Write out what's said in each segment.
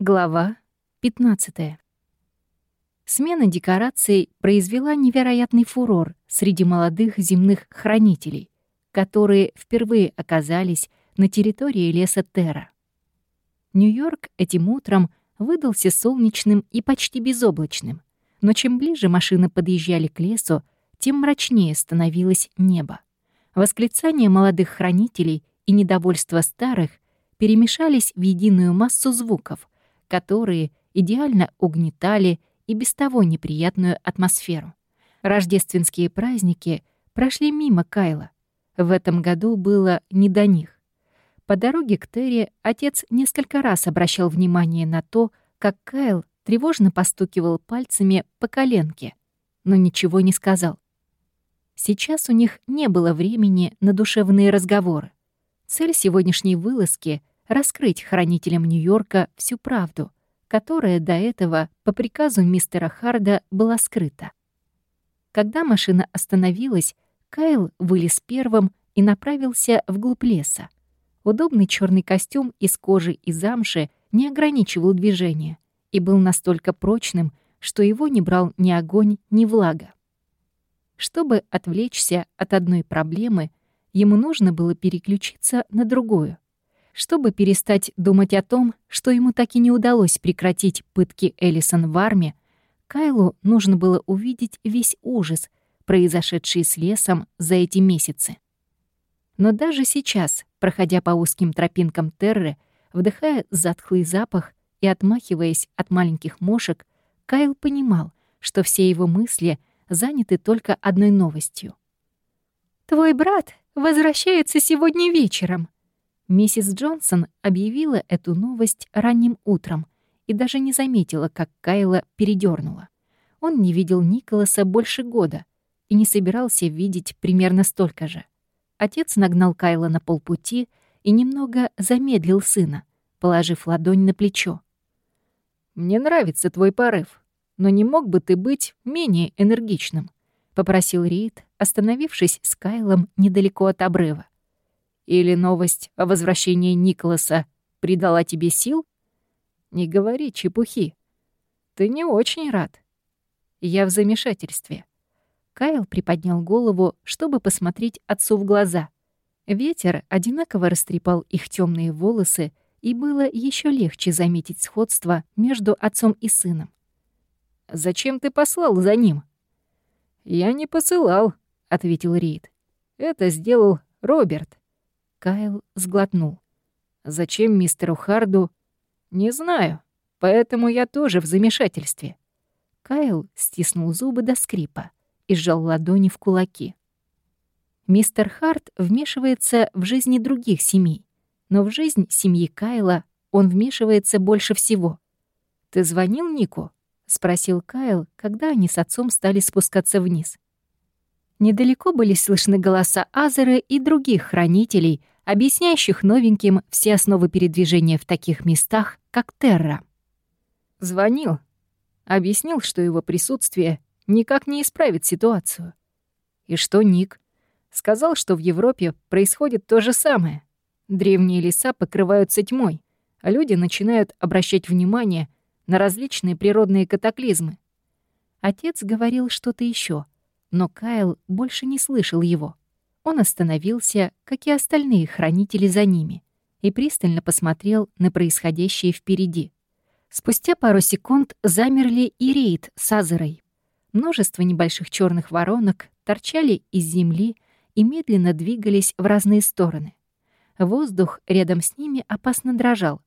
Глава 15. Смена декораций произвела невероятный фурор среди молодых земных хранителей, которые впервые оказались на территории леса Терра. Нью-Йорк этим утром выдался солнечным и почти безоблачным, но чем ближе машины подъезжали к лесу, тем мрачнее становилось небо. Восклицания молодых хранителей и недовольство старых перемешались в единую массу звуков — которые идеально угнетали и без того неприятную атмосферу. Рождественские праздники прошли мимо Кайла. В этом году было не до них. По дороге к Терри отец несколько раз обращал внимание на то, как Кайл тревожно постукивал пальцами по коленке, но ничего не сказал. Сейчас у них не было времени на душевные разговоры. Цель сегодняшней вылазки раскрыть хранителям Нью-Йорка всю правду, которая до этого по приказу мистера Харда была скрыта. Когда машина остановилась, Кайл вылез первым и направился вглубь леса. Удобный черный костюм из кожи и замши не ограничивал движение и был настолько прочным, что его не брал ни огонь, ни влага. Чтобы отвлечься от одной проблемы, ему нужно было переключиться на другую — чтобы перестать думать о том, что ему так и не удалось прекратить пытки Эллисон в армии, Кайлу нужно было увидеть весь ужас, произошедший с лесом за эти месяцы. Но даже сейчас, проходя по узким тропинкам Терры, вдыхая затхлый запах и отмахиваясь от маленьких мошек, Кайл понимал, что все его мысли заняты только одной новостью. «Твой брат возвращается сегодня вечером», Миссис Джонсон объявила эту новость ранним утром и даже не заметила, как Кайла передернула. Он не видел Николаса больше года и не собирался видеть примерно столько же. Отец нагнал Кайла на полпути и немного замедлил сына, положив ладонь на плечо. «Мне нравится твой порыв, но не мог бы ты быть менее энергичным?» — попросил Рид, остановившись с Кайлом недалеко от обрыва. Или новость о возвращении Николаса придала тебе сил? Не говори чепухи. Ты не очень рад. Я в замешательстве. Кайл приподнял голову, чтобы посмотреть отцу в глаза. Ветер одинаково растрепал их темные волосы, и было еще легче заметить сходство между отцом и сыном. «Зачем ты послал за ним?» «Я не посылал», — ответил Рид. «Это сделал Роберт. Кайл сглотнул. «Зачем мистеру Харду?» «Не знаю, поэтому я тоже в замешательстве». Кайл стиснул зубы до скрипа и сжал ладони в кулаки. Мистер Харт вмешивается в жизни других семей, но в жизнь семьи Кайла он вмешивается больше всего. «Ты звонил Нику?» — спросил Кайл, когда они с отцом стали спускаться вниз. Недалеко были слышны голоса Азера и других хранителей, объясняющих новеньким все основы передвижения в таких местах, как Терра. Звонил. Объяснил, что его присутствие никак не исправит ситуацию. И что Ник? Сказал, что в Европе происходит то же самое. Древние леса покрываются тьмой, а люди начинают обращать внимание на различные природные катаклизмы. Отец говорил что-то еще — но Кайл больше не слышал его. Он остановился, как и остальные хранители за ними, и пристально посмотрел на происходящее впереди. Спустя пару секунд замерли и рейд с Азерой. Множество небольших черных воронок торчали из земли и медленно двигались в разные стороны. Воздух рядом с ними опасно дрожал.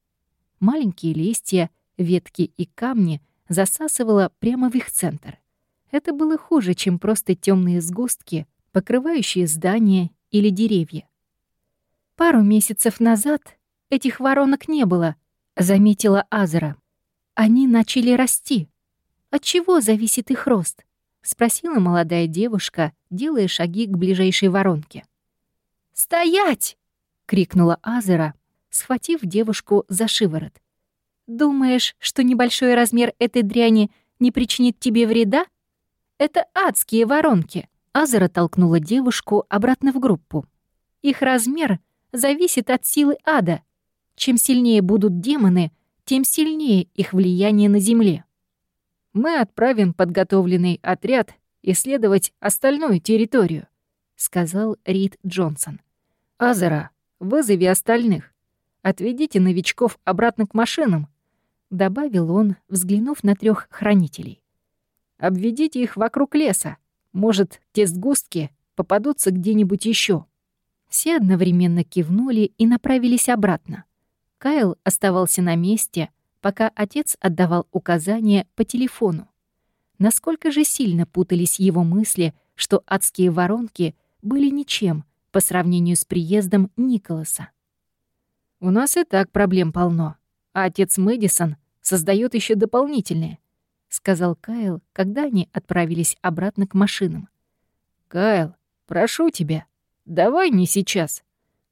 Маленькие листья, ветки и камни засасывало прямо в их центр. Это было хуже, чем просто темные сгустки, покрывающие здания или деревья. «Пару месяцев назад этих воронок не было», — заметила Азра. «Они начали расти. От чего зависит их рост?» — спросила молодая девушка, делая шаги к ближайшей воронке. «Стоять!» — крикнула Азера, схватив девушку за шиворот. «Думаешь, что небольшой размер этой дряни не причинит тебе вреда?» Это адские воронки. Азера толкнула девушку обратно в группу. Их размер зависит от силы ада. Чем сильнее будут демоны, тем сильнее их влияние на Земле. Мы отправим подготовленный отряд исследовать остальную территорию», — сказал Рид Джонсон. «Азера, вызови остальных. Отведите новичков обратно к машинам», — добавил он, взглянув на трех хранителей. «Обведите их вокруг леса. Может, те сгустки попадутся где-нибудь еще. Все одновременно кивнули и направились обратно. Кайл оставался на месте, пока отец отдавал указания по телефону. Насколько же сильно путались его мысли, что адские воронки были ничем по сравнению с приездом Николаса. «У нас и так проблем полно, а отец Мэдисон создает еще дополнительные», — сказал Кайл, когда они отправились обратно к машинам. «Кайл, прошу тебя, давай не сейчас.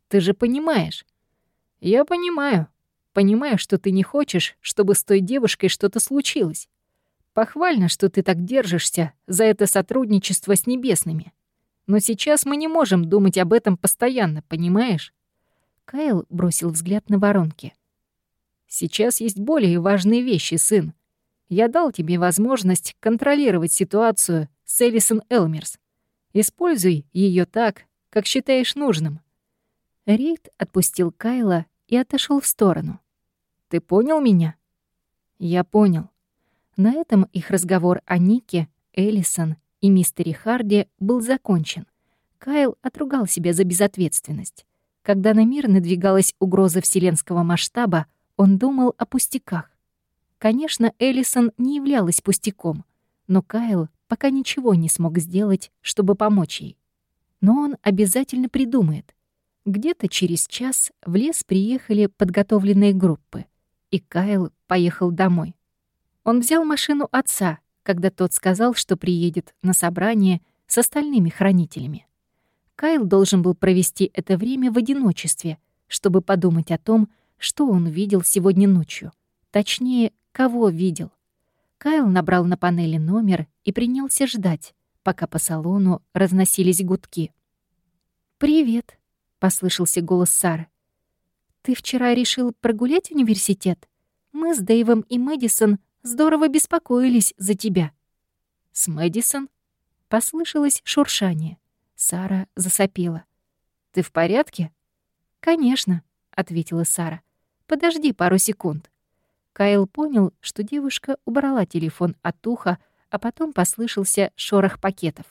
Ты же понимаешь». «Я понимаю. Понимаю, что ты не хочешь, чтобы с той девушкой что-то случилось. Похвально, что ты так держишься за это сотрудничество с небесными. Но сейчас мы не можем думать об этом постоянно, понимаешь? Кайл бросил взгляд на воронки. Сейчас есть более важные вещи, сын. Я дал тебе возможность контролировать ситуацию с Элисон Элмерс. Используй ее так, как считаешь нужным. Рейд отпустил Кайла и отошел в сторону. Ты понял меня? Я понял. На этом их разговор о Нике, Эллисон и мистере Харди был закончен. Кайл отругал себя за безответственность. Когда на мир надвигалась угроза вселенского масштаба, он думал о пустяках. Конечно, Эллисон не являлась пустяком, но Кайл пока ничего не смог сделать, чтобы помочь ей. Но он обязательно придумает. Где-то через час в лес приехали подготовленные группы, и Кайл поехал домой. Он взял машину отца, когда тот сказал, что приедет на собрание с остальными хранителями. Кайл должен был провести это время в одиночестве, чтобы подумать о том, что он видел сегодня ночью. Точнее, кого видел. Кайл набрал на панели номер и принялся ждать, пока по салону разносились гудки. «Привет», — послышался голос Сары. «Ты вчера решил прогулять университет? Мы с Дэйвом и Мэдисон здорово беспокоились за тебя». «С Мэдисон?» Послышалось шуршание. Сара засопела. «Ты в порядке?» «Конечно», — ответила Сара. «Подожди пару секунд». Кайл понял, что девушка убрала телефон от уха, а потом послышался шорох пакетов.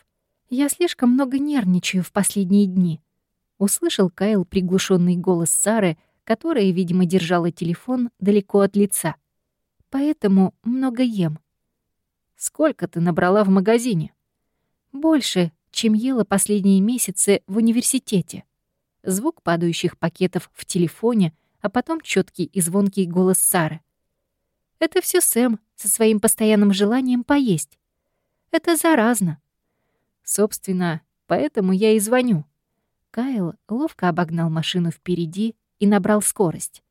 «Я слишком много нервничаю в последние дни», — услышал Кайл приглушенный голос Сары, которая, видимо, держала телефон далеко от лица поэтому много ем. Сколько ты набрала в магазине? Больше, чем ела последние месяцы в университете. Звук падающих пакетов в телефоне, а потом четкий и звонкий голос Сары. Это все Сэм со своим постоянным желанием поесть. Это заразно. Собственно, поэтому я и звоню. Кайл ловко обогнал машину впереди и набрал скорость.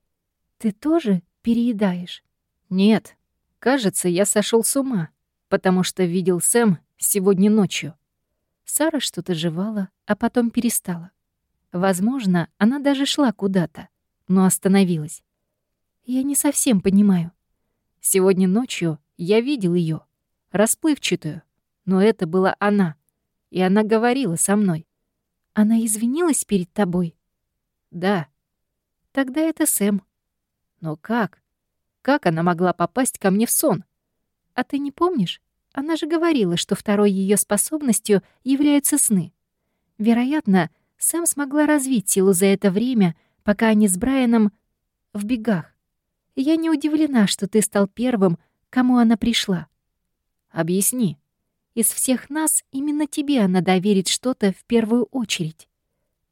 Ты тоже переедаешь? Нет, кажется, я сошел с ума, потому что видел Сэм сегодня ночью. Сара что-то жевала, а потом перестала. Возможно, она даже шла куда-то, но остановилась. Я не совсем понимаю. Сегодня ночью я видел ее, расплывчатую, но это была она, и она говорила со мной. Она извинилась перед тобой? Да. Тогда это Сэм. Но как? Как она могла попасть ко мне в сон? А ты не помнишь? Она же говорила, что второй ее способностью являются сны. Вероятно, Сэм смогла развить силу за это время, пока они с Брайаном в бегах. Я не удивлена, что ты стал первым, кому она пришла. Объясни. Из всех нас именно тебе она доверит что-то в первую очередь.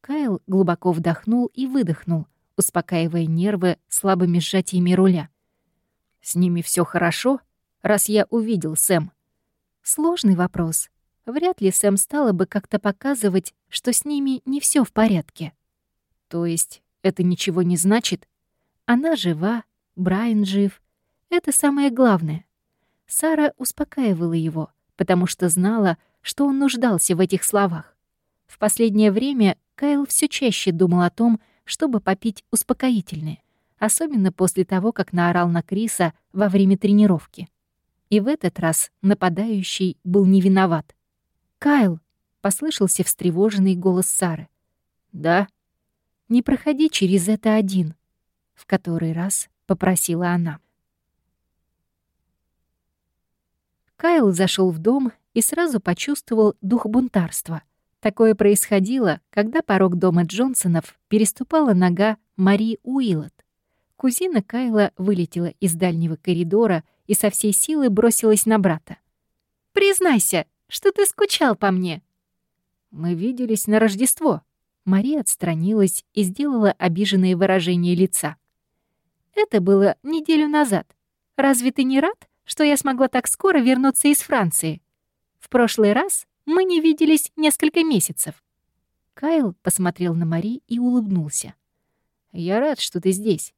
Кайл глубоко вдохнул и выдохнул, успокаивая нервы слабыми сжатиями руля. С ними все хорошо, раз я увидел Сэм? Сложный вопрос. Вряд ли Сэм стала бы как-то показывать, что с ними не все в порядке. То есть это ничего не значит? Она жива, Брайан жив. Это самое главное. Сара успокаивала его, потому что знала, что он нуждался в этих словах. В последнее время Кайл все чаще думал о том, чтобы попить успокоительное. особенно после того, как наорал на Криса во время тренировки. И в этот раз нападающий был не виноват. «Кайл!» — послышался встревоженный голос Сары. «Да?» «Не проходи через это один», — в который раз попросила она. Кайл зашел в дом и сразу почувствовал дух бунтарства. Такое происходило, когда порог дома Джонсонов переступала нога Мари Уиллот. Кузина Кайла вылетела из дальнего коридора и со всей силы бросилась на брата. «Признайся, что ты скучал по мне!» «Мы виделись на Рождество». Мария отстранилась и сделала обиженное выражение лица. «Это было неделю назад. Разве ты не рад, что я смогла так скоро вернуться из Франции? В прошлый раз мы не виделись несколько месяцев». Кайл посмотрел на Мари и улыбнулся. «Я рад, что ты здесь.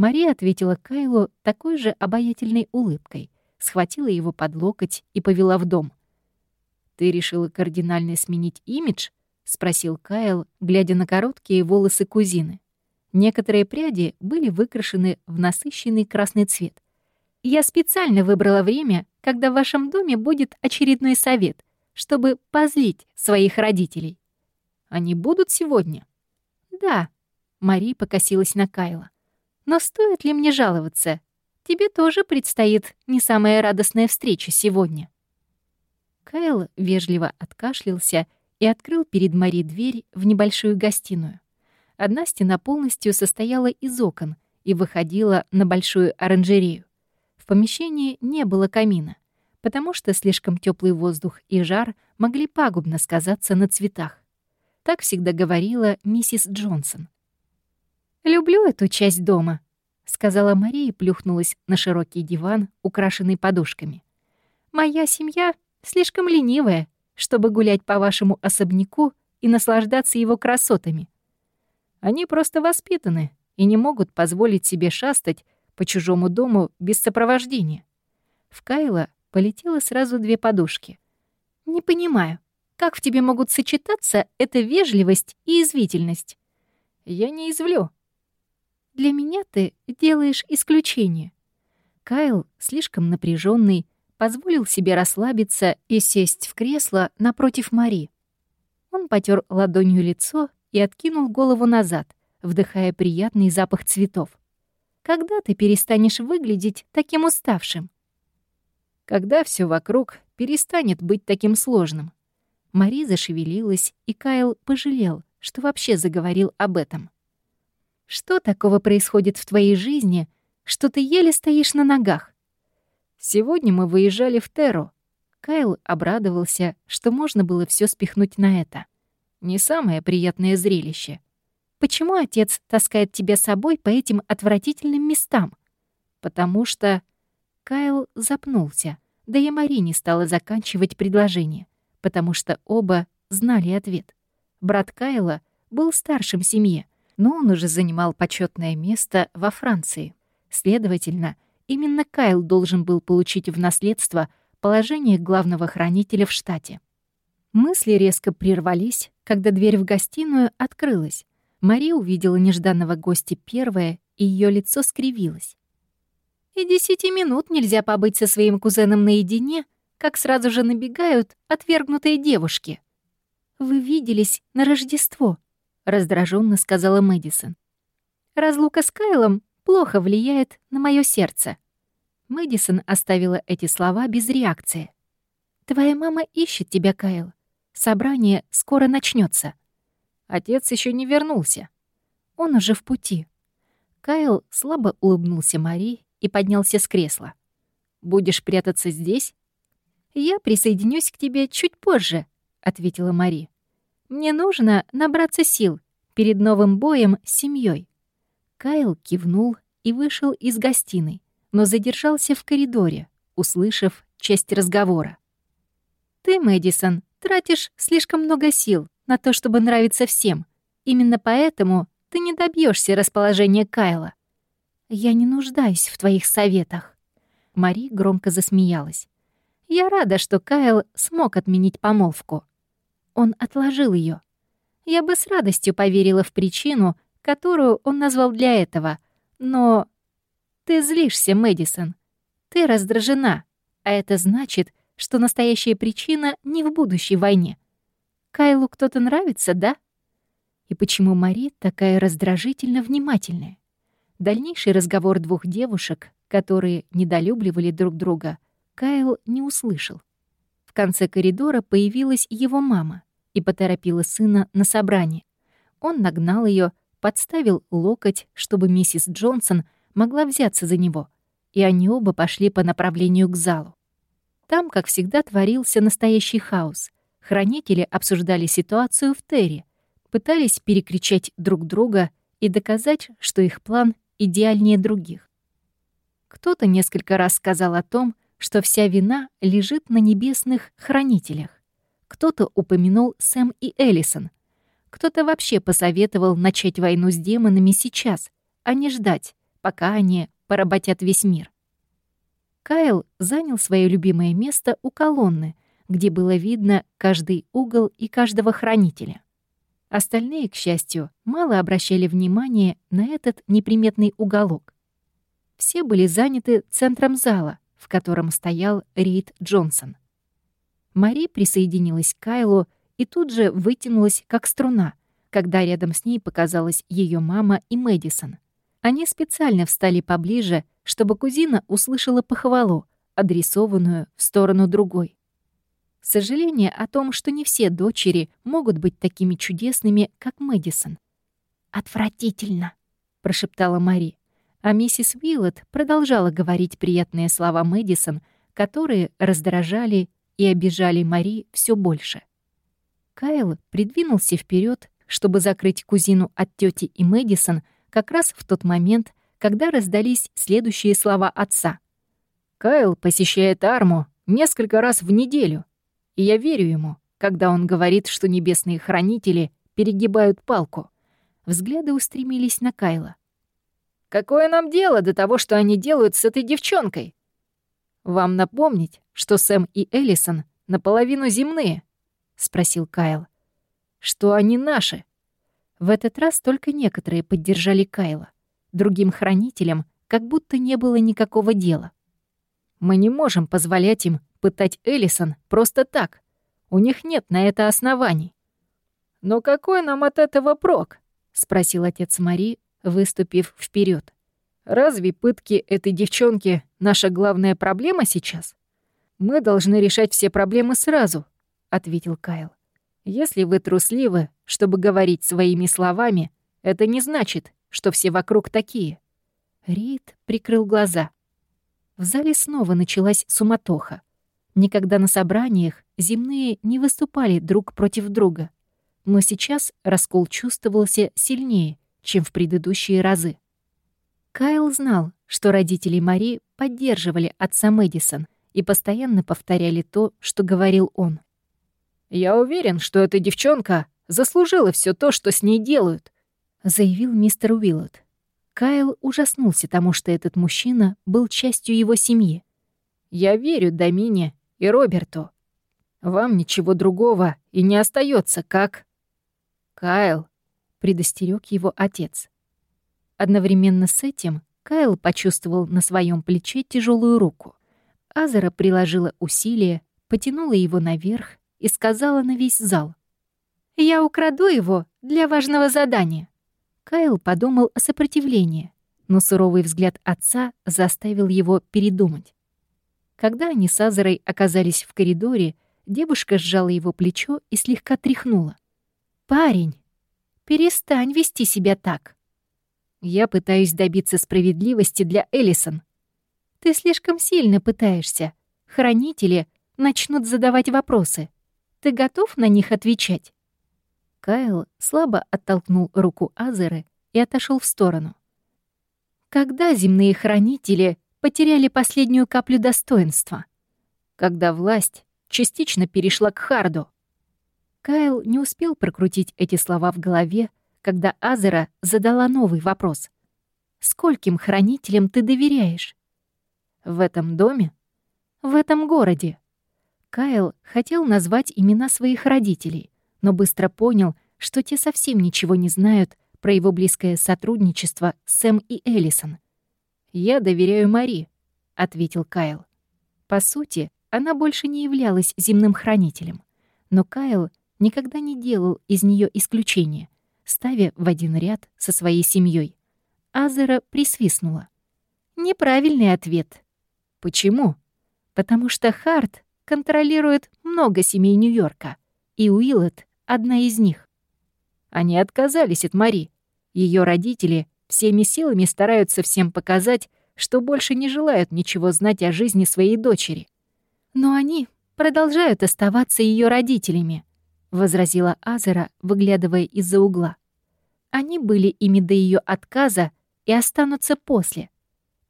Мария ответила Кайлу такой же обаятельной улыбкой, схватила его под локоть и повела в дом. «Ты решила кардинально сменить имидж?» — спросил Кайл, глядя на короткие волосы кузины. Некоторые пряди были выкрашены в насыщенный красный цвет. «Я специально выбрала время, когда в вашем доме будет очередной совет, чтобы позлить своих родителей». «Они будут сегодня?» «Да», — Мари покосилась на Кайла. Но стоит ли мне жаловаться? Тебе тоже предстоит не самая радостная встреча сегодня». Кайл вежливо откашлялся и открыл перед Мари дверь в небольшую гостиную. Одна стена полностью состояла из окон и выходила на большую оранжерею. В помещении не было камина, потому что слишком теплый воздух и жар могли пагубно сказаться на цветах. Так всегда говорила миссис Джонсон — «Люблю эту часть дома», — сказала Мария и плюхнулась на широкий диван, украшенный подушками. «Моя семья слишком ленивая, чтобы гулять по вашему особняку и наслаждаться его красотами. Они просто воспитаны и не могут позволить себе шастать по чужому дому без сопровождения». В Кайла полетело сразу две подушки. «Не понимаю, как в тебе могут сочетаться эта вежливость и извительность?» «Я не извлю», для меня ты делаешь исключение». Кайл, слишком напряженный, позволил себе расслабиться и сесть в кресло напротив Мари. Он потер ладонью лицо и откинул голову назад, вдыхая приятный запах цветов. «Когда ты перестанешь выглядеть таким уставшим?» «Когда все вокруг перестанет быть таким сложным». Мари зашевелилась, и Кайл пожалел, что вообще заговорил об этом. Что такого происходит в твоей жизни, что ты еле стоишь на ногах? Сегодня мы выезжали в Теру. Кайл обрадовался, что можно было все спихнуть на это. Не самое приятное зрелище. Почему отец таскает тебя с собой по этим отвратительным местам? Потому что... Кайл запнулся, да и Мари не стала заканчивать предложение, потому что оба знали ответ. Брат Кайла был старшим в семье, но он уже занимал почетное место во Франции. Следовательно, именно Кайл должен был получить в наследство положение главного хранителя в штате. Мысли резко прервались, когда дверь в гостиную открылась. Мария увидела нежданного гостя первая, и ее лицо скривилось. «И десяти минут нельзя побыть со своим кузеном наедине, как сразу же набегают отвергнутые девушки. Вы виделись на Рождество», раздраженно сказала Мэдисон. Разлука с Кайлом плохо влияет на мое сердце. Мэдисон оставила эти слова без реакции. Твоя мама ищет тебя, Кайл. Собрание скоро начнется. Отец еще не вернулся. Он уже в пути. Кайл слабо улыбнулся Мари и поднялся с кресла. «Будешь прятаться здесь?» «Я присоединюсь к тебе чуть позже», — ответила Мари. Мне нужно набраться сил перед новым боем с семьей. Кайл кивнул и вышел из гостиной, но задержался в коридоре, услышав часть разговора. «Ты, Мэдисон, тратишь слишком много сил на то, чтобы нравиться всем. Именно поэтому ты не добьешься расположения Кайла. Я не нуждаюсь в твоих советах». Мари громко засмеялась. «Я рада, что Кайл смог отменить помолвку. Он отложил ее. Я бы с радостью поверила в причину, которую он назвал для этого, Но ты злишься, Мэдисон. Ты раздражена, а это значит, что настоящая причина не в будущей войне. Кайлу кто-то нравится, да? И почему Мари такая раздражительно внимательная? Дальнейший разговор двух девушек, которые недолюбливали друг друга, Кайл не услышал. В конце коридора появилась его мама и поторопила сына на собрание. Он нагнал ее, подставил локоть, чтобы миссис Джонсон могла взяться за него, и они оба пошли по направлению к залу. Там, как всегда, творился настоящий хаос. Хранители обсуждали ситуацию в Терре, пытались перекричать друг друга и доказать, что их план идеальнее других. Кто-то несколько раз сказал о том, что вся вина лежит на небесных хранителях. Кто-то упомянул Сэм и Эллисон. Кто-то вообще посоветовал начать войну с демонами сейчас, а не ждать, пока они поработят весь мир. Кайл занял свое любимое место у колонны, где было видно каждый угол и каждого хранителя. Остальные, к счастью, мало обращали внимания на этот неприметный уголок. Все были заняты центром зала, в котором стоял Рейд Джонсон. Мари присоединилась к Кайлу и тут же вытянулась, как струна, когда рядом с ней показалась ее мама и Мэдисон. Они специально встали поближе, чтобы кузина услышала похвалу, адресованную в сторону другой. Сожаление о том, что не все дочери могут быть такими чудесными, как Мэдисон. «Отвратительно», — прошептала Мари. А миссис Уиллот продолжала говорить приятные слова Мэдисон, которые раздражали и обижали Мари все больше. Кайл придвинулся вперед, чтобы закрыть кузину от тети и Мэдисон как раз в тот момент, когда раздались следующие слова отца. «Кайл посещает арму несколько раз в неделю. И я верю ему, когда он говорит, что небесные хранители перегибают палку. Взгляды устремились на Кайла. «Какое нам дело до того, что они делают с этой девчонкой? Вам напомнить, что Сэм и Эллисон наполовину земные?» — спросил Кайл. «Что они наши?» В этот раз только некоторые поддержали Кайла. Другим хранителям как будто не было никакого дела. Мы не можем позволять им пытать Эллисон просто так. У них нет на это оснований. «Но какой нам от этого прок?» — спросил отец Мари, выступив вперед. «Разве пытки этой девчонки — наша главная проблема сейчас? Мы должны решать все проблемы сразу», — ответил Кайл. «Если вы трусливы, чтобы говорить своими словами, это не значит, что все вокруг такие». Рид прикрыл глаза. В зале снова началась суматоха. Никогда на собраниях земные не выступали друг против друга. Но сейчас раскол чувствовался сильнее, чем в предыдущие разы. Кайл знал, что родители Мари поддерживали отца Мэдисон и постоянно повторяли то, что говорил он. «Я уверен, что эта девчонка заслужила все то, что с ней делают», заявил мистер Уиллот. Кайл ужаснулся тому, что этот мужчина был частью его семьи. «Я верю Домине и Роберту. Вам ничего другого и не остается, как...» «Кайл», — предостерег его отец. Одновременно с этим Кайл почувствовал на своем плече тяжелую руку. Азера приложила усилие, потянула его наверх и сказала на весь зал. «Я украду его для важного задания». Кайл подумал о сопротивлении, но суровый взгляд отца заставил его передумать. Когда они с Азерой оказались в коридоре, девушка сжала его плечо и слегка тряхнула. «Парень, перестань вести себя так. Я пытаюсь добиться справедливости для Эллисон. Ты слишком сильно пытаешься. Хранители начнут задавать вопросы. Ты готов на них отвечать?» Кайл слабо оттолкнул руку Азеры и отошел в сторону. Когда земные хранители потеряли последнюю каплю достоинства, когда власть частично перешла к Харду. Кайл не успел прокрутить эти слова в голове, когда Азера задала новый вопрос. «Скольким хранителям ты доверяешь?» «В этом доме? В этом городе?» Кайл хотел назвать имена своих родителей, но быстро понял, что те совсем ничего не знают про его близкое сотрудничество с Сэм и Эллисон. «Я доверяю Мари», — ответил Кайл. По сути, она больше не являлась земным хранителем. Но Кайл никогда не делал из нее исключения, ставя в один ряд со своей семьей. Азера присвистнула. Неправильный ответ. Почему? Потому что Харт контролирует много семей Нью-Йорка, и Уиллет — одна из них. Они отказались от Мари. Ее родители всеми силами стараются всем показать, что больше не желают ничего знать о жизни своей дочери. Но они продолжают оставаться ее родителями, возразила Азера, выглядывая из-за угла. Они были ими до ее отказа и останутся после.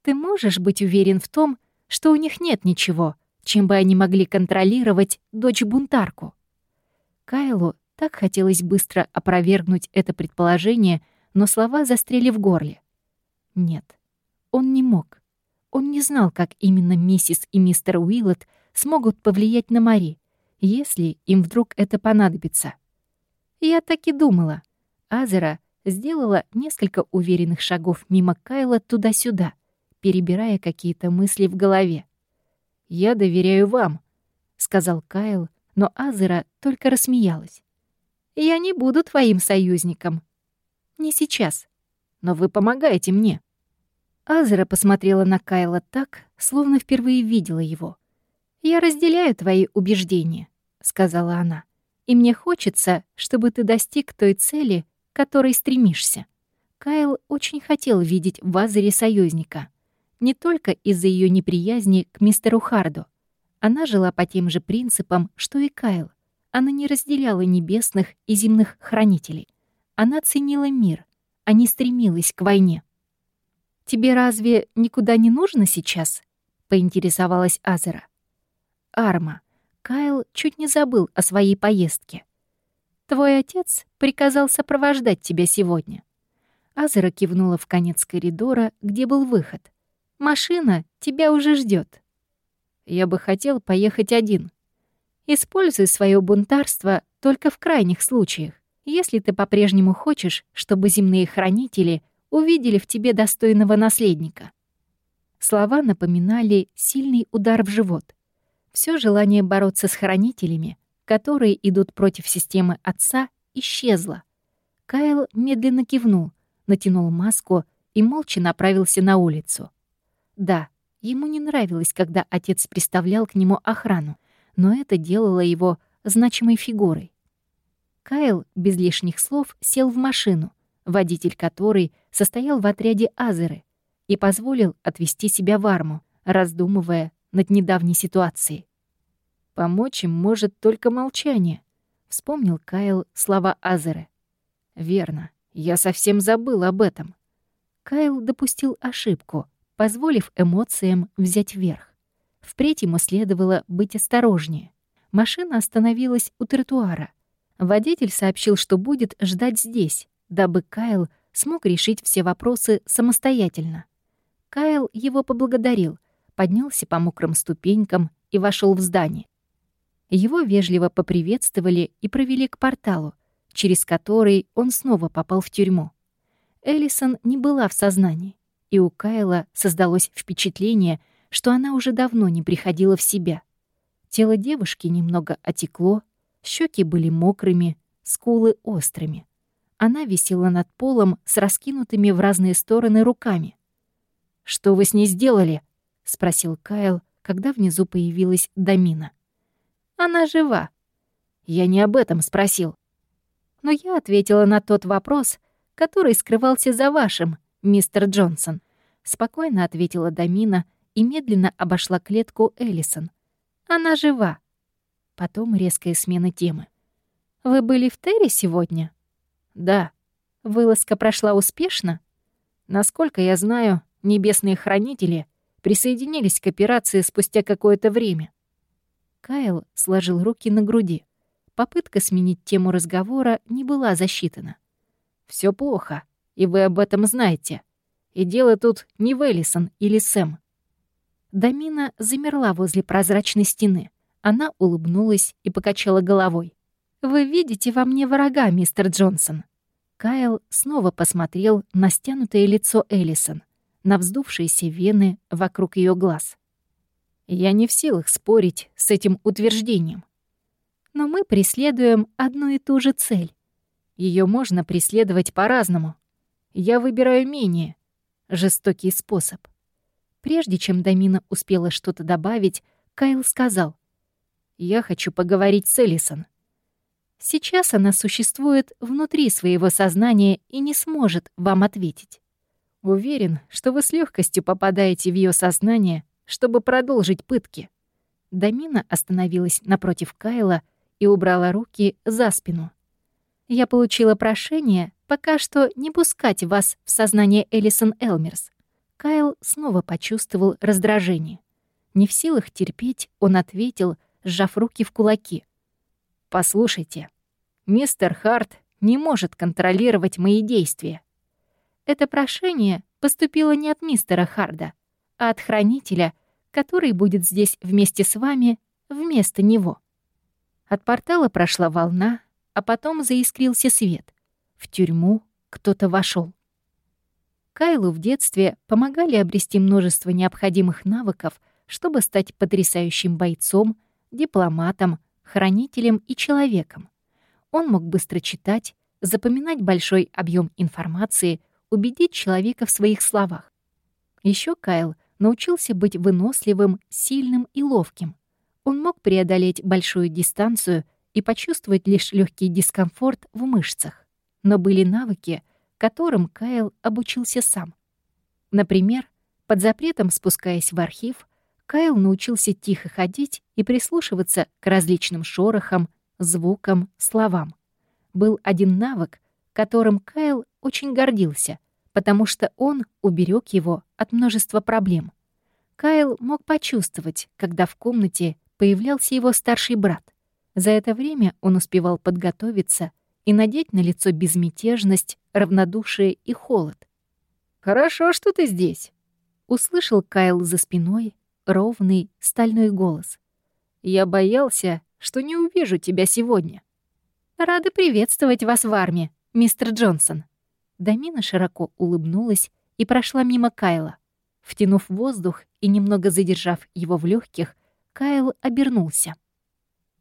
Ты можешь быть уверен в том, что у них нет ничего, чем бы они могли контролировать дочь-бунтарку. Кайлу так хотелось быстро опровергнуть это предположение, но слова застряли в горле. Нет, он не мог. Он не знал, как именно миссис и мистер Уиллет смогут повлиять на Мари, если им вдруг это понадобится. Я так и думала. Азера сделала несколько уверенных шагов мимо Кайла туда-сюда, перебирая какие-то мысли в голове. «Я доверяю вам», — сказал Кайл, но Азера только рассмеялась. «Я не буду твоим союзником. Не сейчас. Но вы помогаете мне». Азера посмотрела на Кайла так, словно впервые видела его. «Я разделяю твои убеждения», — сказала она. «И мне хочется, чтобы ты достиг той цели, к которой стремишься». Кайл очень хотел видеть в Азере союзника — не только из-за ее неприязни к мистеру Харду. Она жила по тем же принципам, что и Кайл. Она не разделяла небесных и земных хранителей. Она ценила мир, а не стремилась к войне. «Тебе разве никуда не нужно сейчас?» — поинтересовалась Азера. «Арма, Кайл чуть не забыл о своей поездке. Твой отец приказал сопровождать тебя сегодня». Азера кивнула в конец коридора, где был выход — Машина тебя уже ждет. Я бы хотел поехать один. Используй свое бунтарство только в крайних случаях, если ты по-прежнему хочешь, чтобы земные хранители увидели в тебе достойного наследника. Слова напоминали сильный удар в живот. Все желание бороться с хранителями, которые идут против системы отца, исчезло. Кайл медленно кивнул, натянул маску и молча направился на улицу. Да, ему не нравилось, когда отец представлял к нему охрану, но это делало его значимой фигурой. Кайл без лишних слов сел в машину, водитель которой состоял в отряде Азеры, и позволил отвезти себя в арму, раздумывая над недавней ситуацией. «Помочь им может только молчание», — вспомнил Кайл слова Азеры. «Верно, я совсем забыл об этом». Кайл допустил ошибку, позволив эмоциям взять верх. Впредь ему следовало быть осторожнее. Машина остановилась у тротуара. Водитель сообщил, что будет ждать здесь, дабы Кайл смог решить все вопросы самостоятельно. Кайл его поблагодарил, поднялся по мокрым ступенькам и вошел в здание. Его вежливо поприветствовали и провели к порталу, через который он снова попал в тюрьму. Эллисон не была в сознании и у Кайла создалось впечатление, что она уже давно не приходила в себя. Тело девушки немного отекло, щеки были мокрыми, скулы острыми. Она висела над полом с раскинутыми в разные стороны руками. «Что вы с ней сделали?» — спросил Кайл, когда внизу появилась Дамина. «Она жива». «Я не об этом спросил». Но я ответила на тот вопрос, который скрывался за вашим, мистер Джонсон», — спокойно ответила Дамина и медленно обошла клетку Эллисон. «Она жива». Потом резкая смена темы. «Вы были в Терри сегодня?» «Да». «Вылазка прошла успешно?» «Насколько я знаю, небесные хранители присоединились к операции спустя какое-то время». Кайл сложил руки на груди. Попытка сменить тему разговора не была засчитана. Все плохо и вы об этом знаете. И дело тут не в Эллисон или Сэм». Дамина замерла возле прозрачной стены. Она улыбнулась и покачала головой. «Вы видите во мне врага, мистер Джонсон». Кайл снова посмотрел на стянутое лицо Эллисон, на вздувшиеся вены вокруг ее глаз. Я не в силах спорить с этим утверждением. Но мы преследуем одну и ту же цель. Ее можно преследовать по-разному. Я выбираю менее жестокий способ. Прежде чем Дамина успела что-то добавить, Кайл сказал, «Я хочу поговорить с Элисон. Сейчас она существует внутри своего сознания и не сможет вам ответить. Уверен, что вы с легкостью попадаете в ее сознание чтобы продолжить пытки. Дамина остановилась напротив Кайла и убрала руки за спину. «Я получила прошение пока что не пускать вас в сознание Элисон Элмерс». Кайл снова почувствовал раздражение. Не в силах терпеть, он ответил, сжав руки в кулаки. «Послушайте, мистер Харт не может контролировать мои действия. Это прошение поступило не от мистера Харда, а от хранителя, который будет здесь вместе с вами вместо него. От портала прошла волна, а потом заискрился свет. В тюрьму кто-то вошел. Кайлу в детстве помогали обрести множество необходимых навыков, чтобы стать потрясающим бойцом, дипломатом, хранителем и человеком. Он мог быстро читать, запоминать большой объем информации, убедить человека в своих словах. Еще Кайл научился быть выносливым, сильным и ловким. Он мог преодолеть большую дистанцию и почувствовать лишь легкий дискомфорт в мышцах. Но были навыки, которым Кайл обучился сам. Например, под запретом спускаясь в архив, Кайл научился тихо ходить и прислушиваться к различным шорохам, звукам, словам. Был один навык, которым Кайл очень гордился — потому что он уберег его от множества проблем. Кайл мог почувствовать, когда в комнате появлялся его старший брат. За это время он успевал подготовиться и надеть на лицо безмятежность, равнодушие и холод. «Хорошо, что ты здесь», — услышал Кайл за спиной ровный стальной голос. «Я боялся, что не увижу тебя сегодня». «Рада приветствовать вас в армии, мистер Джонсон», Дамина широко улыбнулась и прошла мимо Кайла. Втянув воздух и немного задержав его в легких, Кайл обернулся.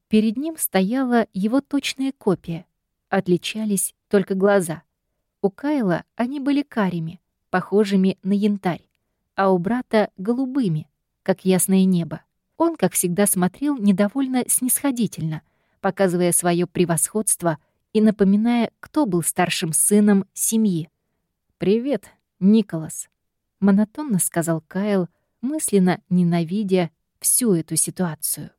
Перед ним стояла его точная копия. Отличались только глаза. У Кайла они были карими, похожими на янтарь, а у брата — голубыми, как ясное небо. Он, как всегда, смотрел недовольно снисходительно, показывая свое превосходство — и напоминая, кто был старшим сыном семьи. «Привет, Николас», — монотонно сказал Кайл, мысленно ненавидя всю эту ситуацию.